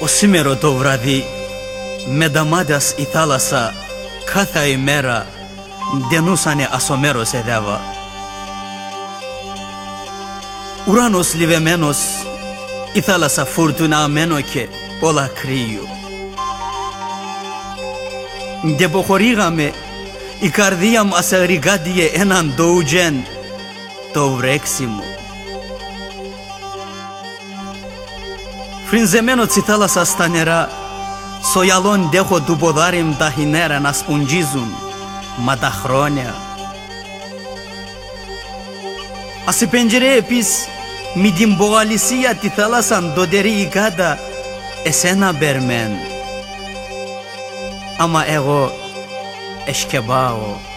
Ο σήμερα το βράδυ με δαμάντας η θάλασσα κάθε ημέρα ντενούσανε ασομέρος εδεύα. Ουράνος λιβεμένος, η θάλασσα φουρτουναμένο και όλα κρύο. Ντεποχωρήγαμε, η καρδία μας αγρηγάντιε έναν ντουτζέν, το βρέξιμο. Prinzemeno citala sa stanera, sojalon deho dubodarim dahinera nas ungizun, madahronia. Asi pencere epis, midim boalisiya titalasan doderi igada, esena bermen. Ama ego eşkebao.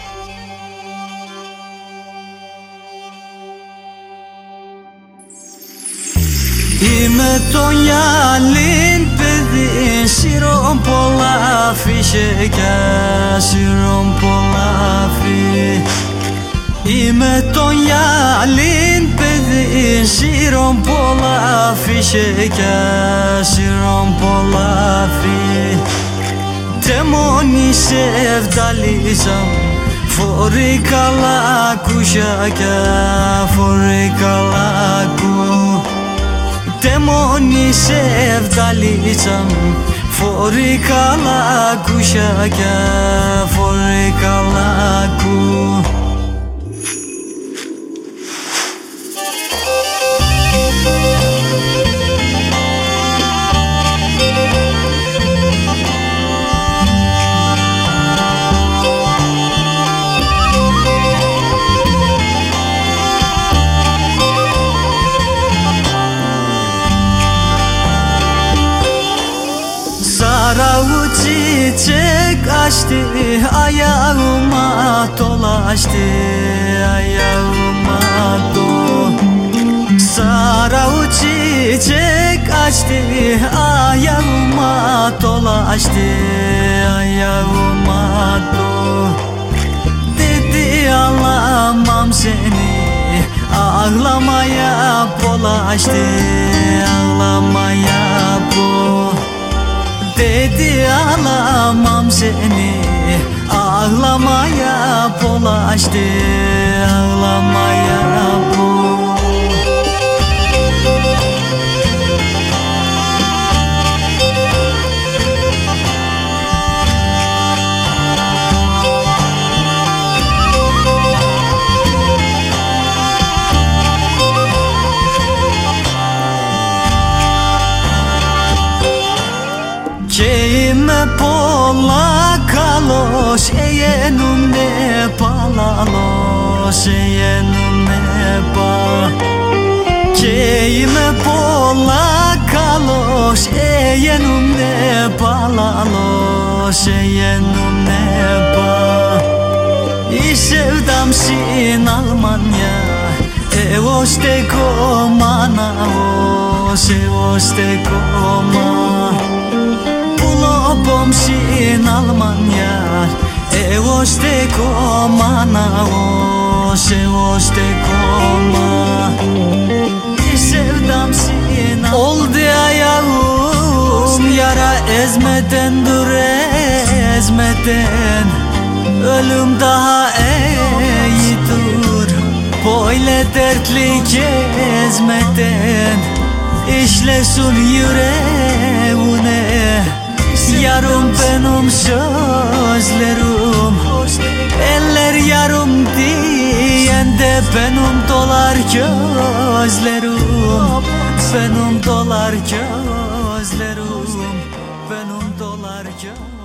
Είμαι το γυαλίν παιδί Σύρων πολλά φυσικά Σύρων πολλά Είμαι το γυαλίν παιδί Σύρων πολλά φυσικά Σύρων πολλά Τεμόνι σε ευδαλίζam Φορεί καλά κουσιακά Φορεί καλά κου Τεμόνι σε ευδαλίζam Φορεί καλά κουσιακά Φορεί καλά κου çiçek açtı Ayağıma dolaştı Ayağıma do. Saravu çiçek açtı Ayağıma dolaştı Ayağıma do. Dedi ağlamam seni Ağlamaya bulaştı Ağlamaya bu Dedi ağlamam seni. Ağlamaya bulaştı Και είμαι πολλά καλός Εγαίνουνε παλαλός Εγαίνουνε πα. Και είμαι πολλά καλός Εγαίνουνε παλαλός Εγαίνουνε πα. Η sevdam sin Almanya Εγώ στεκώ μάνα Εγώ στεκώ pomši Almanya. E ošte koma na oše ošte Oldu ayağım yara ezmeden dur ezmeden. Ölüm daha iyi dur. Böyle dertli gezmeden İşlesin yürek Benim sözlerim Eller yarım diyen de benim dolar gözlerim. Benim dolar gözlerim Benim dolar gözlerim